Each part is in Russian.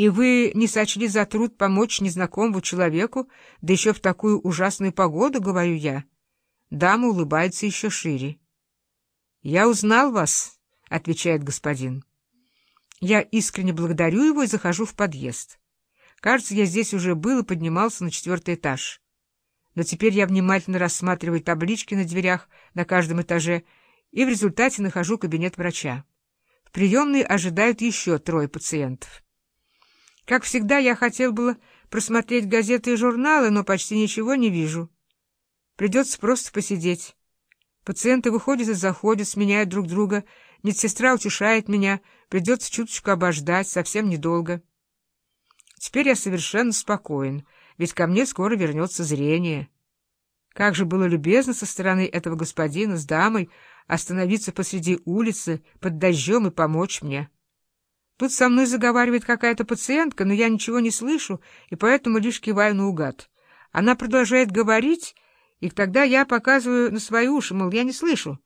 И вы не сочли за труд помочь незнакомому человеку, да еще в такую ужасную погоду, говорю я. Дама улыбается еще шире. «Я узнал вас», — отвечает господин. Я искренне благодарю его и захожу в подъезд. Кажется, я здесь уже был и поднимался на четвертый этаж. Но теперь я внимательно рассматриваю таблички на дверях на каждом этаже и в результате нахожу кабинет врача. В приемной ожидают еще трое пациентов. Как всегда, я хотел было просмотреть газеты и журналы, но почти ничего не вижу. Придется просто посидеть. Пациенты выходят и заходят, сменяют друг друга. Медсестра утешает меня. Придется чуточку обождать, совсем недолго. Теперь я совершенно спокоен, ведь ко мне скоро вернется зрение. Как же было любезно со стороны этого господина с дамой остановиться посреди улицы под дождем и помочь мне. Тут со мной заговаривает какая-то пациентка, но я ничего не слышу, и поэтому лишь киваю наугад. Она продолжает говорить, и тогда я показываю на свои уши, мол, я не слышу.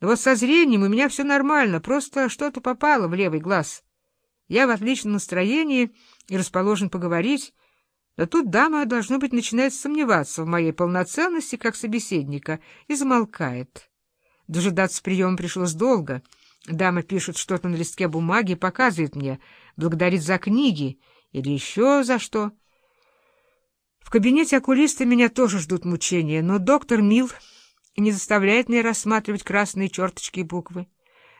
Но вот со зрением у меня все нормально, просто что-то попало в левый глаз. Я в отличном настроении и расположен поговорить, но тут дама, должно быть, начинает сомневаться в моей полноценности как собеседника и замолкает. Дожидаться приема пришлось долго — Дама пишет что-то на листке бумаги и показывает мне, благодарит за книги или еще за что. В кабинете окулиста меня тоже ждут мучения, но доктор Мил не заставляет меня рассматривать красные черточки и буквы.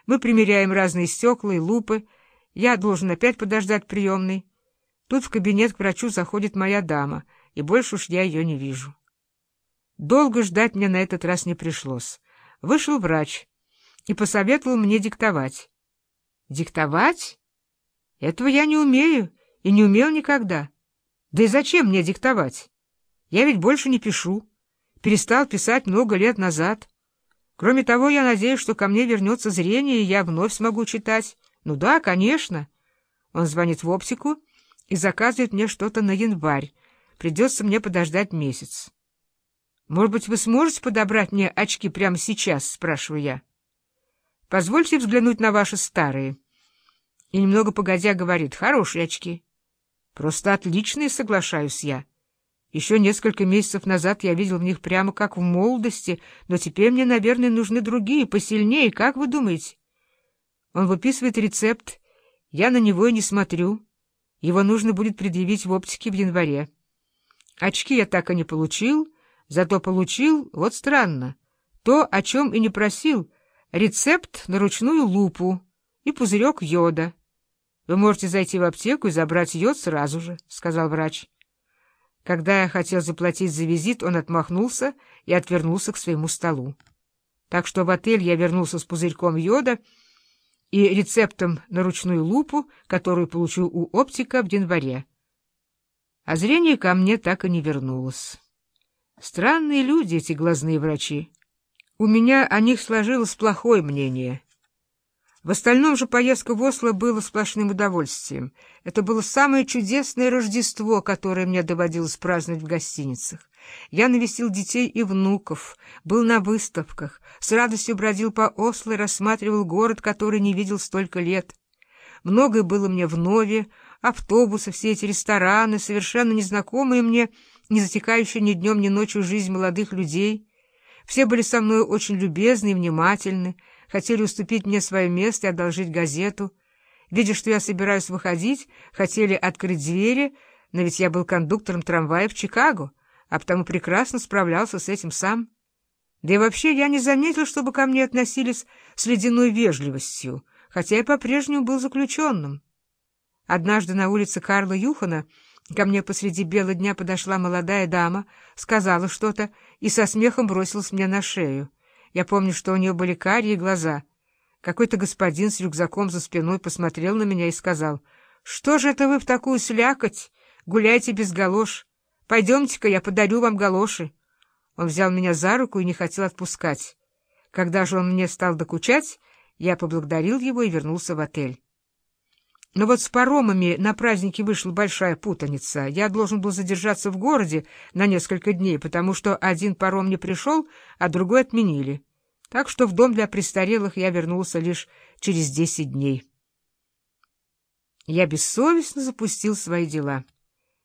Мы примеряем разные стекла и лупы. Я должен опять подождать приемной. Тут в кабинет к врачу заходит моя дама, и больше уж я ее не вижу. Долго ждать мне на этот раз не пришлось. Вышел врач — и посоветовал мне диктовать. Диктовать? Этого я не умею и не умел никогда. Да и зачем мне диктовать? Я ведь больше не пишу. Перестал писать много лет назад. Кроме того, я надеюсь, что ко мне вернется зрение, и я вновь смогу читать. Ну да, конечно. Он звонит в оптику и заказывает мне что-то на январь. Придется мне подождать месяц. «Может быть, вы сможете подобрать мне очки прямо сейчас?» — спрашиваю я. Позвольте взглянуть на ваши старые. И немного погодя говорит, хорошие очки. Просто отличные, соглашаюсь я. Еще несколько месяцев назад я видел в них прямо как в молодости, но теперь мне, наверное, нужны другие, посильнее, как вы думаете? Он выписывает рецепт, я на него и не смотрю. Его нужно будет предъявить в оптике в январе. Очки я так и не получил, зато получил, вот странно, то, о чем и не просил — рецепт на ручную лупу и пузырек йода. Вы можете зайти в аптеку и забрать йод сразу же, — сказал врач. Когда я хотел заплатить за визит, он отмахнулся и отвернулся к своему столу. Так что в отель я вернулся с пузырьком йода и рецептом на ручную лупу, которую получил у оптика в январе. А зрение ко мне так и не вернулось. Странные люди эти глазные врачи. У меня о них сложилось плохое мнение. В остальном же поездка в Осло была сплошным удовольствием. Это было самое чудесное Рождество, которое мне доводилось праздновать в гостиницах. Я навестил детей и внуков, был на выставках, с радостью бродил по Осло и рассматривал город, который не видел столько лет. Многое было мне в нове, автобусы, все эти рестораны, совершенно незнакомые мне, не затекающие ни днем, ни ночью жизнь молодых людей — все были со мной очень любезны и внимательны, хотели уступить мне свое место и одолжить газету. Видя, что я собираюсь выходить, хотели открыть двери, но ведь я был кондуктором трамвая в Чикаго, а потому прекрасно справлялся с этим сам. Да и вообще я не заметил, чтобы ко мне относились с ледяной вежливостью, хотя я по-прежнему был заключенным. Однажды на улице Карла Юхана Ко мне посреди бела дня подошла молодая дама, сказала что-то и со смехом бросилась мне на шею. Я помню, что у нее были карие глаза. Какой-то господин с рюкзаком за спиной посмотрел на меня и сказал, «Что же это вы в такую слякоть? Гуляйте без галош. Пойдемте-ка, я подарю вам галоши». Он взял меня за руку и не хотел отпускать. Когда же он мне стал докучать, я поблагодарил его и вернулся в отель. Но вот с паромами на празднике вышла большая путаница. Я должен был задержаться в городе на несколько дней, потому что один паром не пришел, а другой отменили. Так что в дом для престарелых я вернулся лишь через десять дней. Я бессовестно запустил свои дела.